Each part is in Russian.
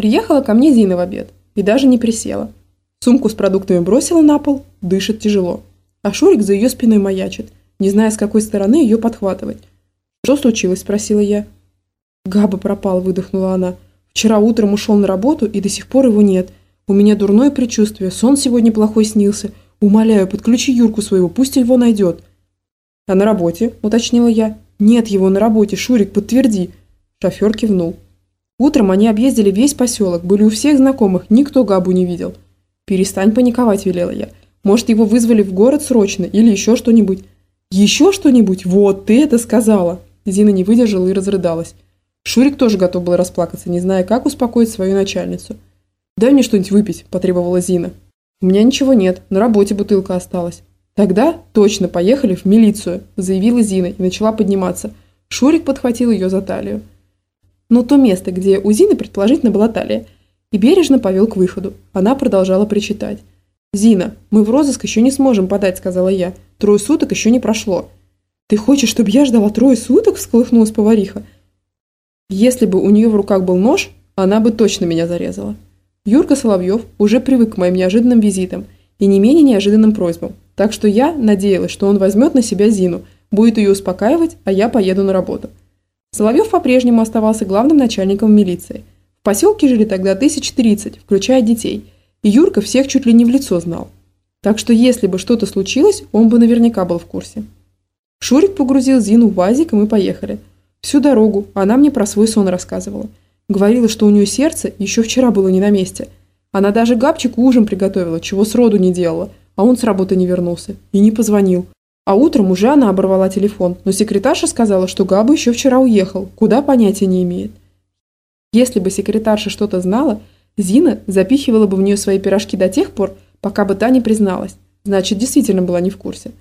Приехала ко мне Зина в обед и даже не присела. Сумку с продуктами бросила на пол, дышит тяжело. А Шурик за ее спиной маячит, не зная, с какой стороны ее подхватывать. «Что случилось?» – спросила я. «Габа пропал», – выдохнула она. «Вчера утром ушел на работу, и до сих пор его нет. У меня дурное предчувствие, сон сегодня плохой снился. Умоляю, подключи Юрку своего, пусть его найдет». «А на работе?» – уточнила я. «Нет его на работе, Шурик, подтверди». Шофер кивнул. Утром они объездили весь поселок, были у всех знакомых, никто Габу не видел. «Перестань паниковать», – велела я. «Может, его вызвали в город срочно или еще что-нибудь». «Еще что-нибудь? Вот, ты это сказала!» Зина не выдержала и разрыдалась. Шурик тоже готов был расплакаться, не зная, как успокоить свою начальницу. «Дай мне что-нибудь выпить», – потребовала Зина. «У меня ничего нет, на работе бутылка осталась». «Тогда точно поехали в милицию», – заявила Зина и начала подниматься. Шурик подхватил ее за талию. Но то место, где у Зины предположительно была талия, и бережно повел к выходу. Она продолжала причитать. «Зина, мы в розыск еще не сможем подать», – сказала я. «Трое суток еще не прошло». «Ты хочешь, чтобы я ждала трое суток?» – всколыхнулась повариха. Если бы у нее в руках был нож, она бы точно меня зарезала. Юрка Соловьев уже привык к моим неожиданным визитам и не менее неожиданным просьбам, так что я надеялась, что он возьмет на себя Зину, будет ее успокаивать, а я поеду на работу. Соловьев по-прежнему оставался главным начальником милиции. В поселке жили тогда тысяч тридцать, включая детей, и Юрка всех чуть ли не в лицо знал. Так что если бы что-то случилось, он бы наверняка был в курсе. Шурик погрузил Зину в вазик, и мы поехали. Всю дорогу она мне про свой сон рассказывала. Говорила, что у нее сердце еще вчера было не на месте. Она даже Габчику ужин приготовила, чего сроду не делала, а он с работы не вернулся и не позвонил. А утром уже она оборвала телефон, но секретарша сказала, что Габа еще вчера уехал, куда понятия не имеет. Если бы секретарша что-то знала, Зина запихивала бы в нее свои пирожки до тех пор, пока бы та не призналась. Значит, действительно была не в курсе.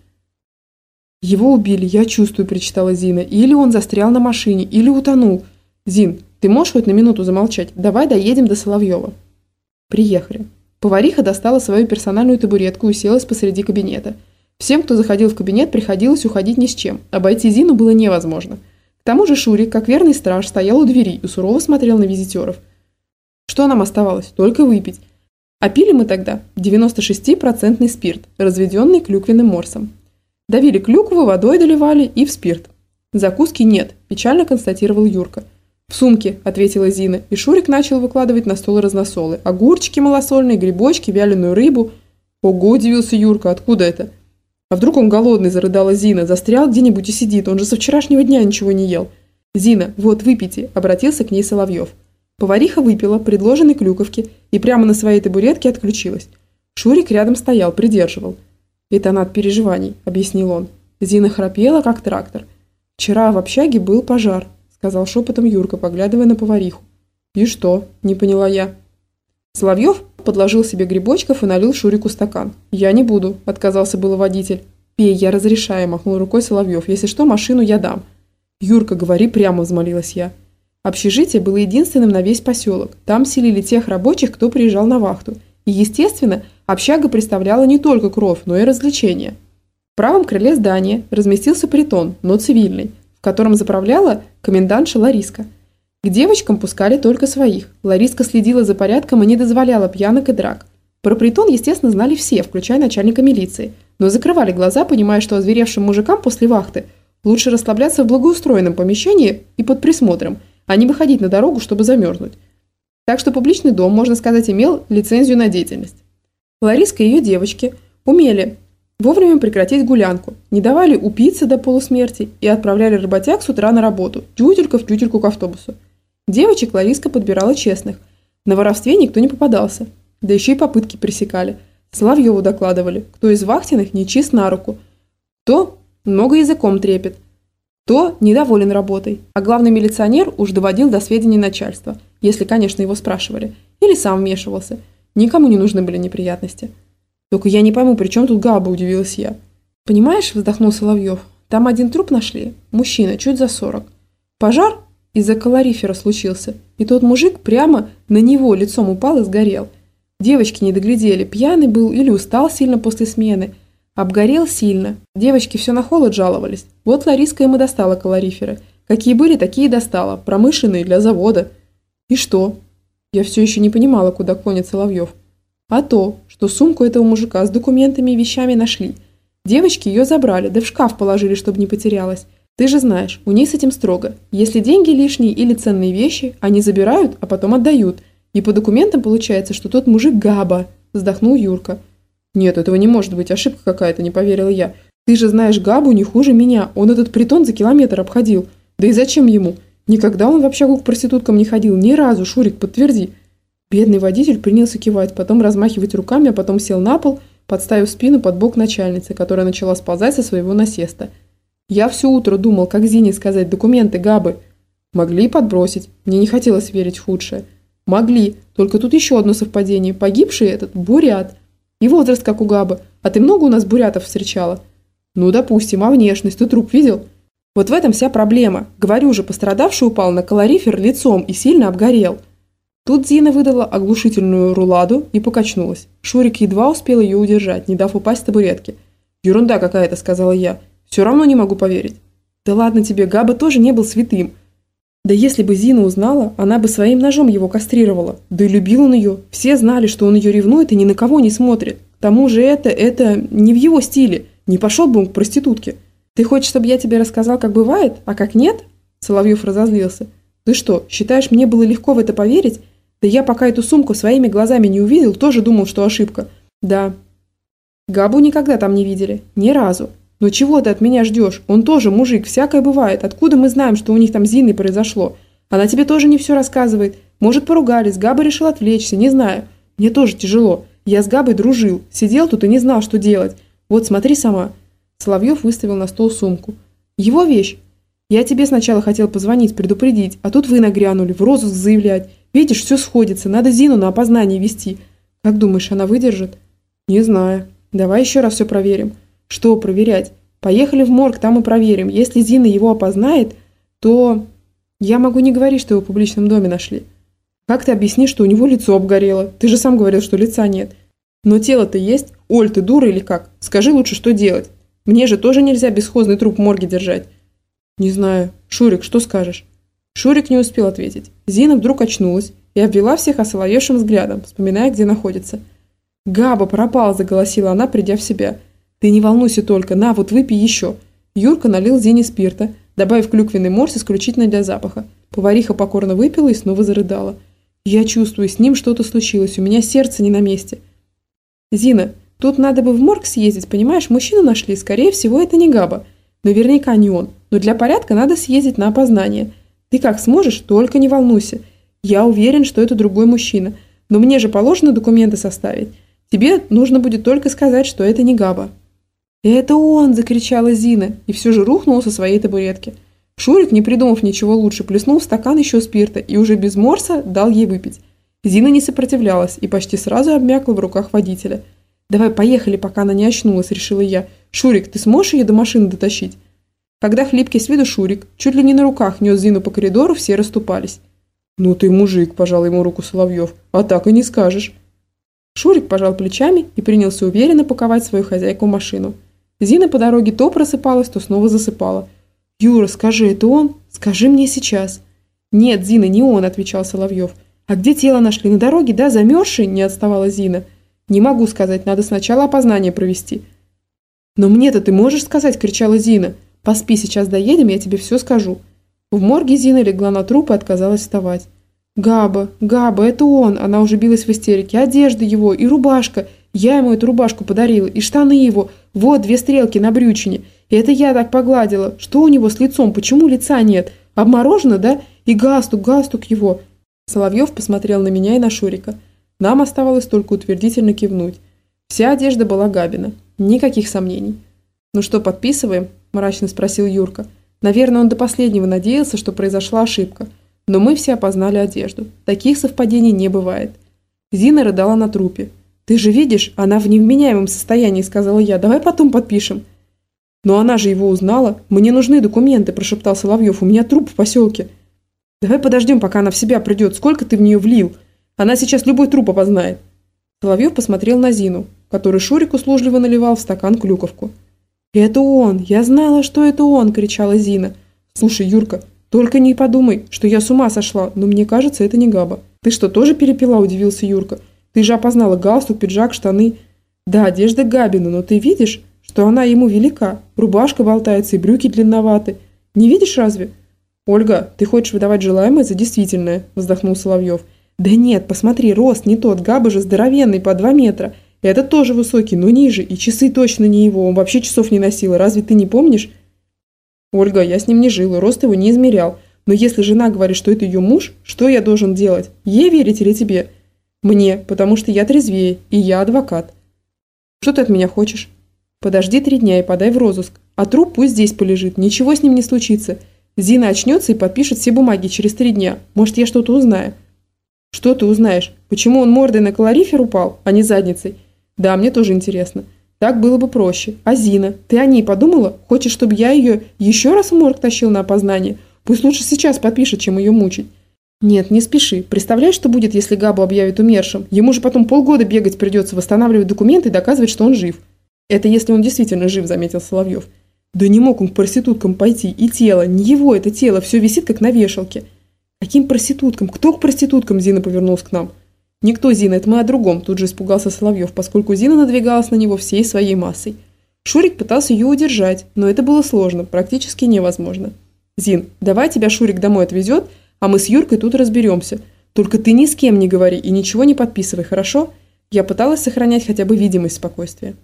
«Его убили, я чувствую», – причитала Зина. «Или он застрял на машине, или утонул. Зин, ты можешь хоть на минуту замолчать? Давай доедем до Соловьева». Приехали. Повариха достала свою персональную табуретку и уселась посреди кабинета – Всем, кто заходил в кабинет, приходилось уходить ни с чем. Обойти Зину было невозможно. К тому же Шурик, как верный страж, стоял у двери и сурово смотрел на визитеров. Что нам оставалось? Только выпить. А пили мы тогда 96% спирт, разведенный клюквенным морсом. Давили клюкву, водой доливали и в спирт. Закуски нет, печально констатировал Юрка. «В сумке», – ответила Зина, и Шурик начал выкладывать на стол разносолы. Огурчики малосольные, грибочки, вяленую рыбу. Ого, удивился Юрка, откуда это? А вдруг он голодный, зарыдала Зина, застрял где-нибудь и сидит, он же со вчерашнего дня ничего не ел. Зина, вот выпейте, обратился к ней Соловьев. Повариха выпила предложенной клюковки и прямо на своей табуретке отключилась. Шурик рядом стоял, придерживал. «Это она от переживаний», – объяснил он. Зина храпела, как трактор. «Вчера в общаге был пожар», – сказал шепотом Юрка, поглядывая на повариху. «И что?» – не поняла я. Соловьев подложил себе грибочков и налил Шурику стакан. «Я не буду», – отказался было водитель. «Пей, я разрешаю», – махнул рукой Соловьев. «Если что, машину я дам». «Юрка, говори прямо», – взмолилась я. Общежитие было единственным на весь поселок. Там селили тех рабочих, кто приезжал на вахту. И, естественно, общага представляла не только кровь, но и развлечения. В правом крыле здания разместился притон, но цивильный, в котором заправляла комендантша Лариска – к девочкам пускали только своих. Лариска следила за порядком и не дозволяла пьянок и драк. Про притон, естественно, знали все, включая начальника милиции, но закрывали глаза, понимая, что озверевшим мужикам после вахты лучше расслабляться в благоустроенном помещении и под присмотром, а не выходить на дорогу, чтобы замерзнуть. Так что публичный дом, можно сказать, имел лицензию на деятельность. Лариска и ее девочки умели вовремя прекратить гулянку, не давали упиться до полусмерти и отправляли работяг с утра на работу, тютелька в тютельку к автобусу. Девочек Лариска подбирала честных. На воровстве никто не попадался. Да еще и попытки пресекали. Соловьеву докладывали, кто из вахтенных не чист на руку. Кто много языком трепет. Кто недоволен работой. А главный милиционер уж доводил до сведения начальства, если, конечно, его спрашивали. Или сам вмешивался. Никому не нужны были неприятности. Только я не пойму, при чем тут Габа, удивилась я. Понимаешь, вздохнул Соловьев, там один труп нашли, мужчина, чуть за сорок. Пожар из-за калорифера случился, и тот мужик прямо на него лицом упал и сгорел. Девочки не доглядели, пьяный был или устал сильно после смены. Обгорел сильно. Девочки все на холод жаловались. Вот Лариска и достала калориферы. Какие были, такие достала. Промышленные, для завода. И что? Я все еще не понимала, куда клонит Соловьев. А то, что сумку этого мужика с документами и вещами нашли. Девочки ее забрали, да в шкаф положили, чтобы не потерялась. Ты же знаешь, у них с этим строго. Если деньги лишние или ценные вещи, они забирают, а потом отдают. И по документам получается, что тот мужик Габа, вздохнул Юрка. Нет, этого не может быть, ошибка какая-то, не поверила я. Ты же знаешь Габу не хуже меня, он этот притон за километр обходил. Да и зачем ему? Никогда он в общагу к проституткам не ходил, ни разу, Шурик, подтверди. Бедный водитель принялся кивать, потом размахивать руками, а потом сел на пол, подставив спину под бок начальницы, которая начала сползать со своего насеста. Я все утро думал, как Зине сказать документы Габы. Могли подбросить, мне не хотелось верить в худшее. Могли, только тут еще одно совпадение. Погибший этот – бурят. И возраст, как у Габы. А ты много у нас бурятов встречала? Ну, допустим, а внешность? Ты труп видел? Вот в этом вся проблема. Говорю же, пострадавший упал на калорифер лицом и сильно обгорел – Тут Зина выдала оглушительную руладу и покачнулась. Шурик едва успел ее удержать, не дав упасть с табуретки. «Ерунда какая-то», — сказала я. «Все равно не могу поверить». «Да ладно тебе, Габа тоже не был святым». Да если бы Зина узнала, она бы своим ножом его кастрировала. Да и любил он ее. Все знали, что он ее ревнует и ни на кого не смотрит. К тому же это, это не в его стиле. Не пошел бы он к проститутке. «Ты хочешь, чтобы я тебе рассказал, как бывает, а как нет?» Соловьев разозлился. «Ты что, считаешь, мне было легко в это поверить? Да я пока эту сумку своими глазами не увидел, тоже думал, что ошибка. Да. Габу никогда там не видели. Ни разу. Но чего ты от меня ждешь? Он тоже мужик, всякое бывает. Откуда мы знаем, что у них там с Зиной произошло? Она тебе тоже не все рассказывает. Может, поругались, Габа решил отвлечься, не знаю. Мне тоже тяжело. Я с Габой дружил. Сидел тут и не знал, что делать. Вот смотри сама. Соловьев выставил на стол сумку. Его вещь. Я тебе сначала хотел позвонить, предупредить, а тут вы нагрянули, в розыск заявлять. Видишь, все сходится. Надо Зину на опознание вести. Как думаешь, она выдержит? Не знаю. Давай еще раз все проверим. Что проверять? Поехали в морг, там и проверим. Если Зина его опознает, то... Я могу не говорить, что его в публичном доме нашли. Как ты объяснишь, что у него лицо обгорело? Ты же сам говорил, что лица нет. Но тело-то есть. Оль, ты дура или как? Скажи лучше, что делать. Мне же тоже нельзя бесхозный труп в морге держать. Не знаю. Шурик, что скажешь? Шурик не успел ответить. Зина вдруг очнулась и обвела всех осоловевшим взглядом, вспоминая, где находится. «Габа пропал!» – заголосила она, придя в себя. «Ты не волнуйся только, на, вот выпей еще!» Юрка налил Зине спирта, добавив клюквенный морс исключительно для запаха. Повариха покорно выпила и снова зарыдала. «Я чувствую, с ним что-то случилось, у меня сердце не на месте». «Зина, тут надо бы в морг съездить, понимаешь, мужчину нашли, скорее всего, это не Габа. Наверняка не он, но для порядка надо съездить на опознание. Ты как сможешь, только не волнуйся. Я уверен, что это другой мужчина. Но мне же положено документы составить. Тебе нужно будет только сказать, что это не Габа». «Это он!» – закричала Зина и все же рухнула со своей табуретки. Шурик, не придумав ничего лучше, плеснул в стакан еще спирта и уже без морса дал ей выпить. Зина не сопротивлялась и почти сразу обмякла в руках водителя. «Давай поехали, пока она не очнулась», – решила я. «Шурик, ты сможешь ее до машины дотащить?» Когда хлипкий с виду Шурик чуть ли не на руках нес Зину по коридору, все расступались. «Ну ты мужик», – пожал ему руку Соловьев, – «а так и не скажешь». Шурик пожал плечами и принялся уверенно паковать свою хозяйку в машину. Зина по дороге то просыпалась, то снова засыпала. «Юра, скажи, это он? Скажи мне сейчас». «Нет, Зина, не он», – отвечал Соловьев. «А где тело нашли? На дороге, да, замерзший?» – не отставала Зина. «Не могу сказать, надо сначала опознание провести». «Но мне-то ты можешь сказать?» – кричала Зина. Поспи, сейчас доедем, я тебе все скажу». В морге Зина легла на труп и отказалась вставать. «Габа, Габа, это он!» Она уже билась в истерике. «Одежда его и рубашка. Я ему эту рубашку подарила. И штаны его. Вот две стрелки на брючине. И это я так погладила. Что у него с лицом? Почему лица нет? Обморожено, да? И галстук, галстук его». Соловьев посмотрел на меня и на Шурика. Нам оставалось только утвердительно кивнуть. Вся одежда была Габина. Никаких сомнений. «Ну что, подписываем?» – мрачно спросил Юрка. Наверное, он до последнего надеялся, что произошла ошибка. Но мы все опознали одежду. Таких совпадений не бывает. Зина рыдала на трупе. «Ты же видишь, она в невменяемом состоянии», – сказала я. «Давай потом подпишем». «Но она же его узнала. Мне нужны документы», – прошептал Соловьев. «У меня труп в поселке». «Давай подождем, пока она в себя придет. Сколько ты в нее влил? Она сейчас любой труп опознает». Соловьев посмотрел на Зину, который Шурик услужливо наливал в стакан клюковку. «Это он! Я знала, что это он!» – кричала Зина. «Слушай, Юрка, Только не подумай, что я с ума сошла, но мне кажется, это не Габа. Ты что, тоже перепила, удивился Юрка. Ты же опознала галстук, пиджак, штаны. Да, одежда Габина, но ты видишь, что она ему велика. Рубашка болтается и брюки длинноваты. Не видишь разве? Ольга, ты хочешь выдавать желаемое за действительное, вздохнул Соловьев. Да нет, посмотри, рост не тот, Габа же здоровенный, по два метра. Этот тоже высокий, но ниже, и часы точно не его, он вообще часов не носил, разве ты не помнишь? Ольга, я с ним не жил, и рост его не измерял. Но если жена говорит, что это ее муж, что я должен делать? Ей верить или тебе? Мне, потому что я трезвее, и я адвокат. Что ты от меня хочешь? Подожди три дня и подай в розыск. А труп пусть здесь полежит, ничего с ним не случится. Зина очнется и подпишет все бумаги через три дня. Может, я что-то узнаю. Что ты узнаешь? Почему он мордой на калорифер упал, а не задницей? Да, мне тоже интересно. Так было бы проще. А Зина? Ты о ней подумала? Хочешь, чтобы я ее еще раз в морг тащил на опознание? Пусть лучше сейчас подпишет, чем ее мучить. Нет, не спеши. Представляешь, что будет, если Габу объявят умершим? Ему же потом полгода бегать придется, восстанавливать документы и доказывать, что он жив. Это если он действительно жив, заметил Соловьев. Да не мог он к проституткам пойти. И тело, не его это тело, все висит как на вешалке. Каким проституткам? Кто к проституткам? Зина повернулась к нам. Никто, Зина, это мы о другом, тут же испугался Соловьев, поскольку Зина надвигалась на него всей своей массой. Шурик пытался ее удержать, но это было сложно, практически невозможно. «Зин, давай тебя Шурик домой отвезет, а мы с Юркой тут разберемся. Только ты ни с кем не говори и ничего не подписывай, хорошо?» Я пыталась сохранять хотя бы видимость спокойствия.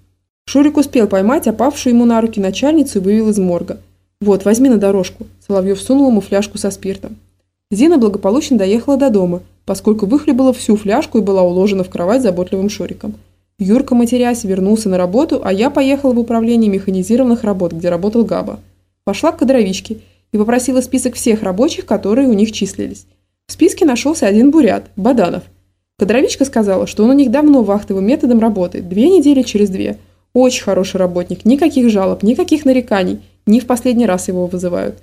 Шурик успел поймать опавшую ему на руки начальницу и вывел из морга. «Вот, возьми на дорожку». Соловьев сунул ему фляжку со спиртом. Зина благополучно доехала до дома, поскольку выхлебала всю фляжку и была уложена в кровать заботливым Шуриком. Юрка, матерясь, вернулся на работу, а я поехала в управление механизированных работ, где работал Габа. Пошла к кадровичке и попросила список всех рабочих, которые у них числились. В списке нашелся один бурят – Баданов. Кадровичка сказала, что он у них давно вахтовым методом работает, две недели через две. Очень хороший работник, никаких жалоб, никаких нареканий, не в последний раз его вызывают.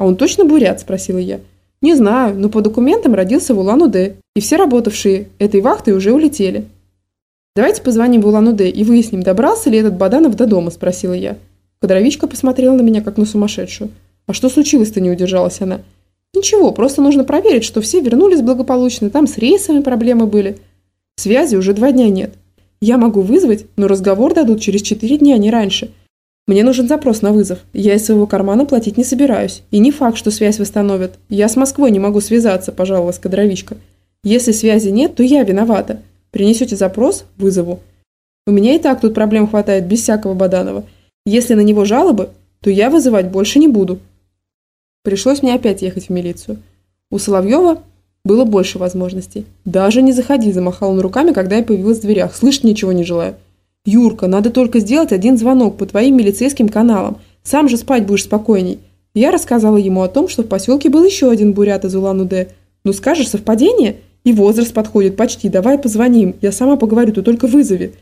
«А он точно бурят?» – спросила я. «Не знаю, но по документам родился в Улан-Удэ, и все работавшие этой вахтой уже улетели». «Давайте позвоним в Улан-Удэ и выясним, добрался ли этот Баданов до дома?» – спросила я. Кадровичка посмотрела на меня, как на сумасшедшую. «А что случилось-то?» – не удержалась она. «Ничего, просто нужно проверить, что все вернулись благополучно, там с рейсами проблемы были. Связи уже два дня нет. Я могу вызвать, но разговор дадут через четыре дня, не раньше. Мне нужен запрос на вызов. Я из своего кармана платить не собираюсь. И не факт, что связь восстановят. Я с Москвой не могу связаться, пожаловалась кадровичка. Если связи нет, то я виновата. Принесете запрос – вызову. У меня и так тут проблем хватает без всякого Баданова. Если на него жалобы, то я вызывать больше не буду. Пришлось мне опять ехать в милицию. У Соловьева было больше возможностей. «Даже не заходи», – замахал он руками, когда я появилась в дверях. «Слышать ничего не желаю». «Юрка, надо только сделать один звонок по твоим милицейским каналам. Сам же спать будешь спокойней». Я рассказала ему о том, что в поселке был еще один бурят из Улан-Удэ. «Ну скажешь, совпадение? И возраст подходит почти. Давай позвоним. Я сама поговорю, ты только вызови».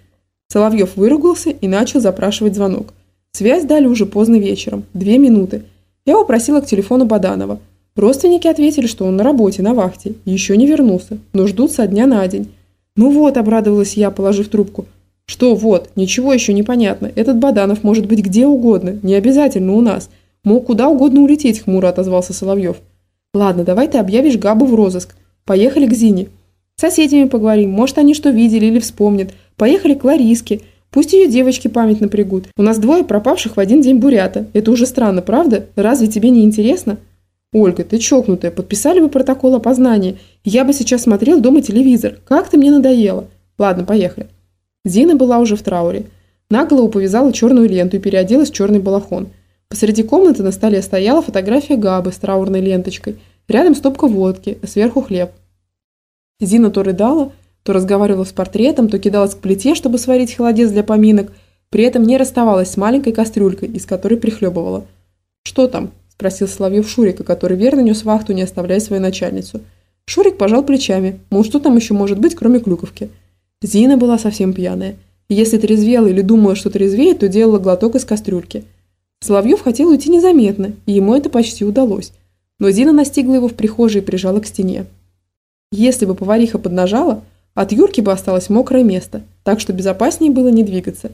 Соловьев выругался и начал запрашивать звонок. Связь дали уже поздно вечером. Две минуты. Я попросила к телефону Баданова. Родственники ответили, что он на работе, на вахте. Еще не вернулся, но ждут со дня на день. «Ну вот», – обрадовалась я, положив трубку – что вот, ничего еще не понятно. Этот Баданов может быть где угодно, не обязательно у нас. Мог куда угодно улететь, хмуро отозвался Соловьев. Ладно, давай ты объявишь Габу в розыск. Поехали к Зине. С соседями поговорим, может они что видели или вспомнят. Поехали к Лариске. Пусть ее девочки память напрягут. У нас двое пропавших в один день бурята. Это уже странно, правда? Разве тебе не интересно? Ольга, ты чокнутая. Подписали бы протокол опознания. Я бы сейчас смотрел дома телевизор. Как ты мне надоела. Ладно, поехали. Зина была уже в трауре. На голову повязала черную ленту и переоделась в черный балахон. Посреди комнаты на столе стояла фотография Габы с траурной ленточкой. Рядом стопка водки, а сверху хлеб. Зина то рыдала, то разговаривала с портретом, то кидалась к плите, чтобы сварить холодец для поминок, при этом не расставалась с маленькой кастрюлькой, из которой прихлебывала. «Что там?» – спросил Соловьев Шурика, который верно нес вахту, не оставляя свою начальницу. Шурик пожал плечами, мол, что там еще может быть, кроме клюковки – Зина была совсем пьяная. И если трезвела или думала, что трезвеет, то делала глоток из кастрюльки. Соловьев хотел уйти незаметно, и ему это почти удалось. Но Зина настигла его в прихожей и прижала к стене. Если бы повариха поднажала, от Юрки бы осталось мокрое место, так что безопаснее было не двигаться.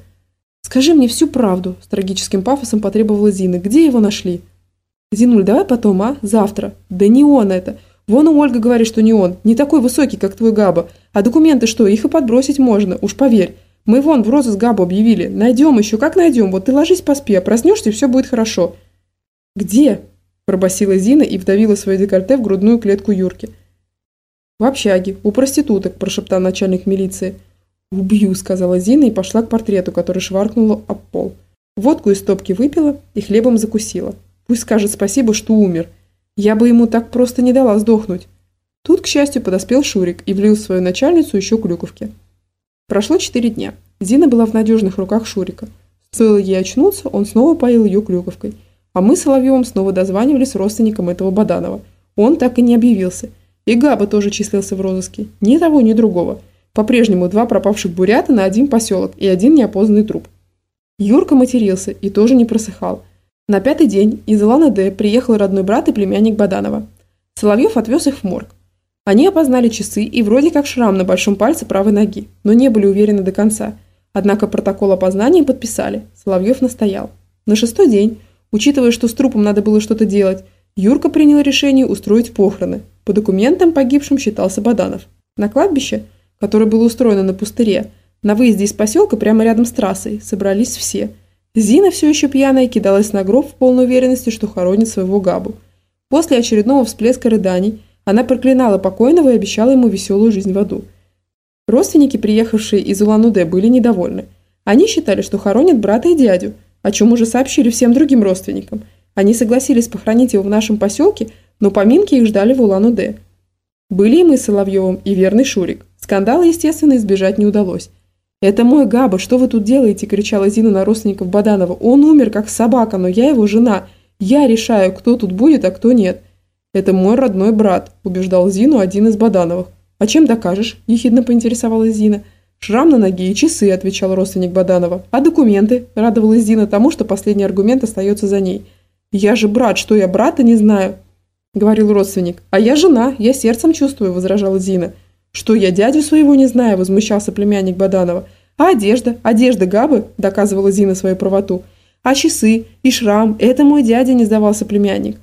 «Скажи мне всю правду», – с трагическим пафосом потребовала Зина. «Где его нашли?» Зинуль, давай потом, а? Завтра. Да не он это. Вон у Ольга говорит, что не он. Не такой высокий, как твой Габа. А документы что? Их и подбросить можно, уж поверь. Мы вон в розыск Габу объявили. Найдем еще, как найдем. Вот ты ложись поспи, а проснешься, и все будет хорошо. Где? Пробасила Зина и вдавила свое декольте в грудную клетку Юрки. В общаге, у проституток, прошептал начальник милиции. «Убью», — сказала Зина и пошла к портрету, который шваркнула об пол. Водку из стопки выпила и хлебом закусила. Пусть скажет спасибо, что умер. Я бы ему так просто не дала сдохнуть. Тут, к счастью, подоспел Шурик и влил в свою начальницу еще клюковки. Прошло четыре дня. Зина была в надежных руках Шурика. Стоило ей очнуться, он снова поил ее клюковкой. А мы с Соловьевым снова дозванивались родственникам этого Баданова. Он так и не объявился. И Габа тоже числился в розыске. Ни того, ни другого. По-прежнему два пропавших бурята на один поселок и один неопознанный труп. Юрка матерился и тоже не просыхал. На пятый день из Илана-Д приехал родной брат и племянник Баданова. Соловьев отвез их в морг. Они опознали часы и вроде как шрам на большом пальце правой ноги, но не были уверены до конца. Однако протокол опознания подписали. Соловьев настоял. На шестой день, учитывая, что с трупом надо было что-то делать, Юрка принял решение устроить похороны. По документам погибшим считался Баданов. На кладбище, которое было устроено на пустыре, на выезде из поселка прямо рядом с трассой собрались все. Зина, все еще пьяная, кидалась на гроб в полной уверенности, что хоронит своего Габу. После очередного всплеска рыданий она проклинала покойного и обещала ему веселую жизнь в аду. Родственники, приехавшие из Улан-Удэ, были недовольны. Они считали, что хоронят брата и дядю, о чем уже сообщили всем другим родственникам. Они согласились похоронить его в нашем поселке, но поминки их ждали в Улан-Удэ. Были и мы с Соловьевым, и верный Шурик. Скандала, естественно, избежать не удалось. «Это мой Габа, что вы тут делаете?» – кричала Зина на родственников Баданова. «Он умер, как собака, но я его жена. Я решаю, кто тут будет, а кто нет». «Это мой родной брат», – убеждал Зину один из Бадановых. «А чем докажешь?» – ехидно поинтересовалась Зина. «Шрам на ноге и часы», – отвечал родственник Баданова. «А документы?» – радовалась Зина тому, что последний аргумент остается за ней. «Я же брат, что я брата не знаю?» – говорил родственник. «А я жена, я сердцем чувствую», – возражала Зина. «Что я дядю своего не знаю?» – возмущался племянник Баданова. «А одежда? Одежда Габы?» – доказывала Зина свою правоту. «А часы? И шрам? Это мой дядя», – не сдавался племянник.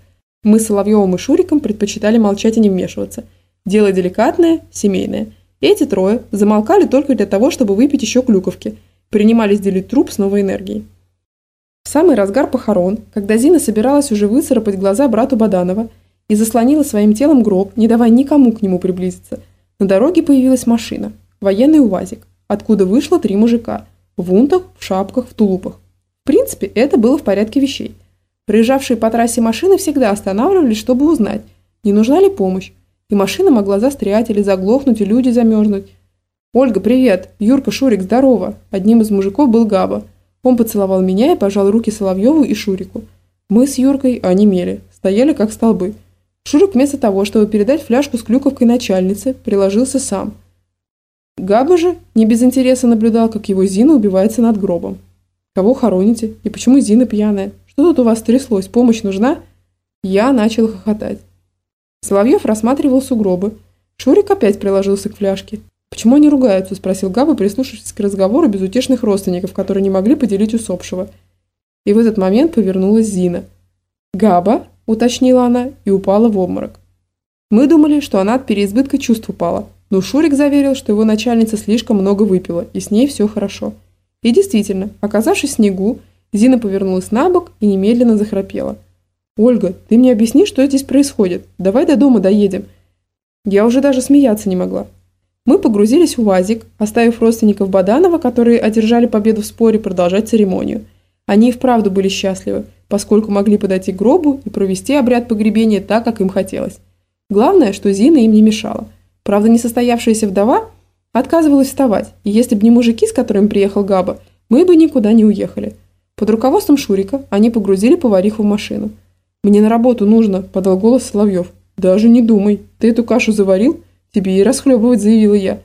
Мы с Соловьевым и Шуриком предпочитали молчать и не вмешиваться. Дело деликатное, семейное. Эти трое замолкали только для того, чтобы выпить еще клюковки. Принимались делить труп с новой энергией. В самый разгар похорон, когда Зина собиралась уже выцарапать глаза брату Баданова и заслонила своим телом гроб, не давая никому к нему приблизиться – на дороге появилась машина, военный УАЗик, откуда вышло три мужика, в унтах, в шапках, в тулупах. В принципе, это было в порядке вещей. Проезжавшие по трассе машины всегда останавливались, чтобы узнать, не нужна ли помощь, и машина могла застрять или заглохнуть, и люди замерзнуть. «Ольга, привет! Юрка, Шурик, здорово!» Одним из мужиков был Габа. Он поцеловал меня и пожал руки Соловьеву и Шурику. Мы с Юркой онемели, стояли как столбы – Шурик вместо того, чтобы передать фляжку с клюковкой начальнице, приложился сам. Габа же не без интереса наблюдал, как его Зина убивается над гробом. «Кого хороните? И почему Зина пьяная? Что тут у вас тряслось? Помощь нужна?» Я начал хохотать. Соловьев рассматривал сугробы. Шурик опять приложился к фляжке. «Почему они ругаются?» – спросил Габа, прислушавшись к разговору безутешных родственников, которые не могли поделить усопшего. И в этот момент повернулась Зина. «Габа?» – уточнила она и упала в обморок. Мы думали, что она от переизбытка чувств упала, но Шурик заверил, что его начальница слишком много выпила, и с ней все хорошо. И действительно, оказавшись в снегу, Зина повернулась на бок и немедленно захрапела. «Ольга, ты мне объясни, что здесь происходит? Давай до дома доедем». Я уже даже смеяться не могла. Мы погрузились в УАЗик, оставив родственников Баданова, которые одержали победу в споре, продолжать церемонию. Они и вправду были счастливы – поскольку могли подойти к гробу и провести обряд погребения так, как им хотелось. Главное, что Зина им не мешала. Правда, несостоявшаяся вдова отказывалась вставать, и если бы не мужики, с которыми приехал Габа, мы бы никуда не уехали. Под руководством Шурика они погрузили повариху в машину. «Мне на работу нужно», – подал голос Соловьев. «Даже не думай. Ты эту кашу заварил? Тебе и расхлебывать», – заявила я.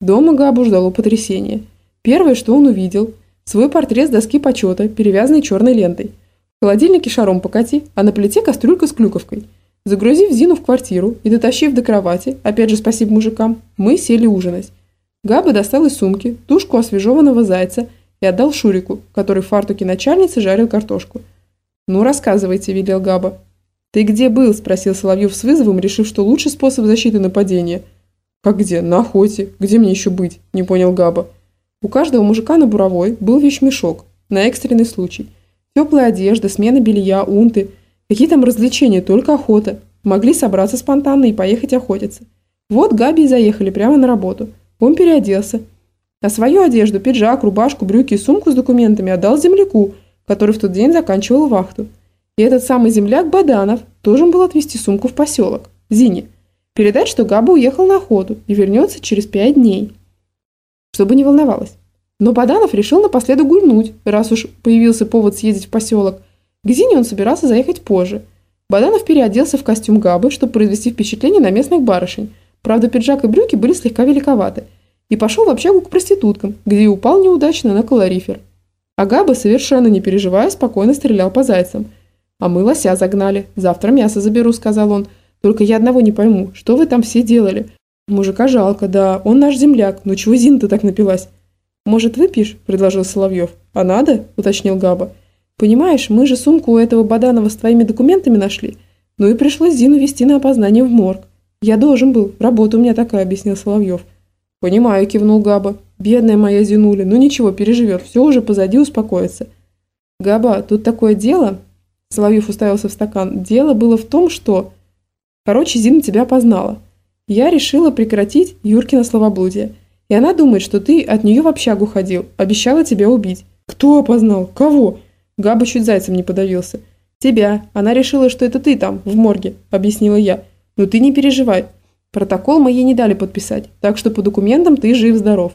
Дома Габу ждало потрясение. Первое, что он увидел – свой портрет с доски почета, перевязанный черной лентой – холодильнике шаром покати, а на плите кастрюлька с клюковкой. Загрузив Зину в квартиру и дотащив до кровати, опять же спасибо мужикам, мы сели ужинать. Габа достал из сумки тушку освежеванного зайца и отдал Шурику, который в фартуке начальницы жарил картошку. «Ну, рассказывайте», – велел Габа. «Ты где был?» – спросил Соловьев с вызовом, решив, что лучший способ защиты нападения. «Как где? На охоте. Где мне еще быть?» – не понял Габа. У каждого мужика на буровой был вещмешок, на экстренный случай. Теплая одежда, смена белья, унты. Какие там развлечения, только охота. Могли собраться спонтанно и поехать охотиться. Вот Габи и заехали прямо на работу. Он переоделся. А свою одежду, пиджак, рубашку, брюки и сумку с документами отдал земляку, который в тот день заканчивал вахту. И этот самый земляк Баданов должен был отвезти сумку в поселок, Зине, передать, что Габа уехал на охоту и вернется через пять дней. Чтобы не волновалась. Но Баданов решил напоследок гульнуть, раз уж появился повод съездить в поселок. К Зине он собирался заехать позже. Баданов переоделся в костюм Габы, чтобы произвести впечатление на местных барышень. Правда, пиджак и брюки были слегка великоваты. И пошел в общагу к проституткам, где и упал неудачно на калорифер. А Габа, совершенно не переживая, спокойно стрелял по зайцам – «А мы лося загнали. Завтра мясо заберу», – сказал он. «Только я одного не пойму. Что вы там все делали?» «Мужика жалко, да. Он наш земляк. Ну чего Зина-то так напилась?» «Может, выпьешь?» – предложил Соловьев. «А надо?» – уточнил Габа. «Понимаешь, мы же сумку у этого Баданова с твоими документами нашли. Ну и пришлось Зину вести на опознание в морг. Я должен был. Работа у меня такая», – объяснил Соловьев. «Понимаю», – кивнул Габа. «Бедная моя Зинуля. Ну ничего, переживет. Все уже позади, успокоится». «Габа, тут такое дело», Соловьев уставился в стакан. «Дело было в том, что...» «Короче, Зина тебя познала. Я решила прекратить Юркина словоблудие. И она думает, что ты от нее в общагу ходил, обещала тебя убить». «Кто опознал? Кого?» Габа чуть зайцем не подавился. «Тебя. Она решила, что это ты там, в морге», – объяснила я. «Но ты не переживай. Протокол мы ей не дали подписать, так что по документам ты жив-здоров».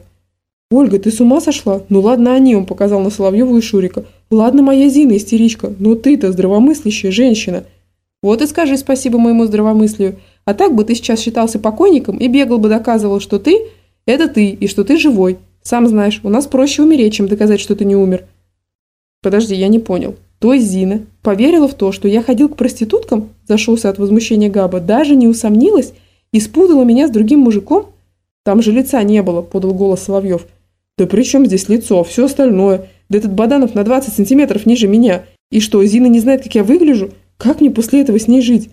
«Ольга, ты с ума сошла? Ну ладно они», – он показал на Соловьеву и Шурика. «Ладно моя Зина, истеричка, но ты-то здравомыслящая женщина». «Вот и скажи спасибо моему здравомыслию. А так бы ты сейчас считался покойником и бегал бы доказывал, что ты – это ты, и что ты живой. Сам знаешь, у нас проще умереть, чем доказать, что ты не умер». «Подожди, я не понял. То есть Зина поверила в то, что я ходил к проституткам?» – зашелся от возмущения Габа. «Даже не усомнилась и спутала меня с другим мужиком?» «Там же лица не было», – подал голос Соловьев. «Да при чем здесь лицо? Все остальное. Да этот Баданов на 20 сантиметров ниже меня. И что, Зина не знает, как я выгляжу? Как мне после этого с ней жить?»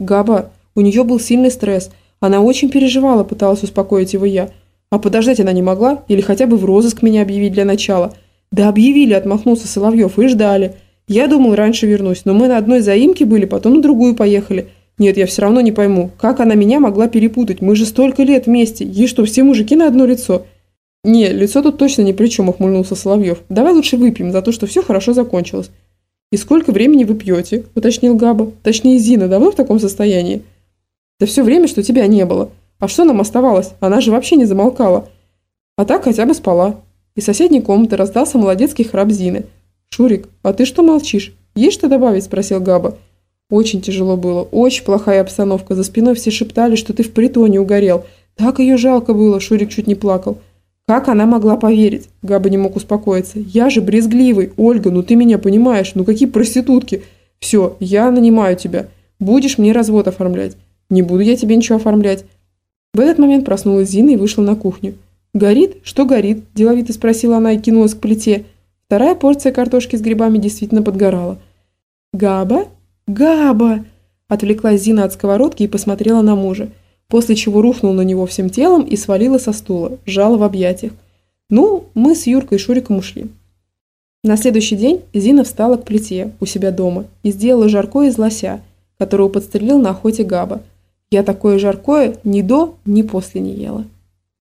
«Габа, у нее был сильный стресс. Она очень переживала, пыталась успокоить его я. А подождать она не могла? Или хотя бы в розыск меня объявить для начала?» «Да объявили», – отмахнулся Соловьев, – «и ждали. Я думал, раньше вернусь, но мы на одной заимке были, потом на другую поехали. Нет, я все равно не пойму, как она меня могла перепутать? Мы же столько лет вместе. Ей что, все мужики на одно лицо?» «Не, лицо тут точно ни при чем», – ухмыльнулся Соловьев. «Давай лучше выпьем за то, что все хорошо закончилось». «И сколько времени вы пьете?» – уточнил Габа. «Точнее, Зина давно в таком состоянии?» «Да все время, что тебя не было. А что нам оставалось? Она же вообще не замолкала. А так хотя бы спала». Из соседней комнаты раздался молодецкий храп Зины. «Шурик, а ты что молчишь? Есть что добавить?» – спросил Габа. «Очень тяжело было, очень плохая обстановка. За спиной все шептали, что ты в притоне угорел. Так ее жалко было», – Шурик чуть не плакал. Как она могла поверить? Габа не мог успокоиться. Я же брезгливый. Ольга, ну ты меня понимаешь. Ну какие проститутки? Все, я нанимаю тебя. Будешь мне развод оформлять. Не буду я тебе ничего оформлять. В этот момент проснулась Зина и вышла на кухню. «Горит? Что горит?» – деловито спросила она и кинулась к плите. Вторая порция картошки с грибами действительно подгорала. «Габа? Габа!» – отвлеклась Зина от сковородки и посмотрела на мужа после чего рухнул на него всем телом и свалила со стула, сжала в объятиях. Ну, мы с Юркой и Шуриком ушли. На следующий день Зина встала к плите у себя дома и сделала жаркое из лося, которого подстрелил на охоте Габа. Я такое жаркое ни до, ни после не ела.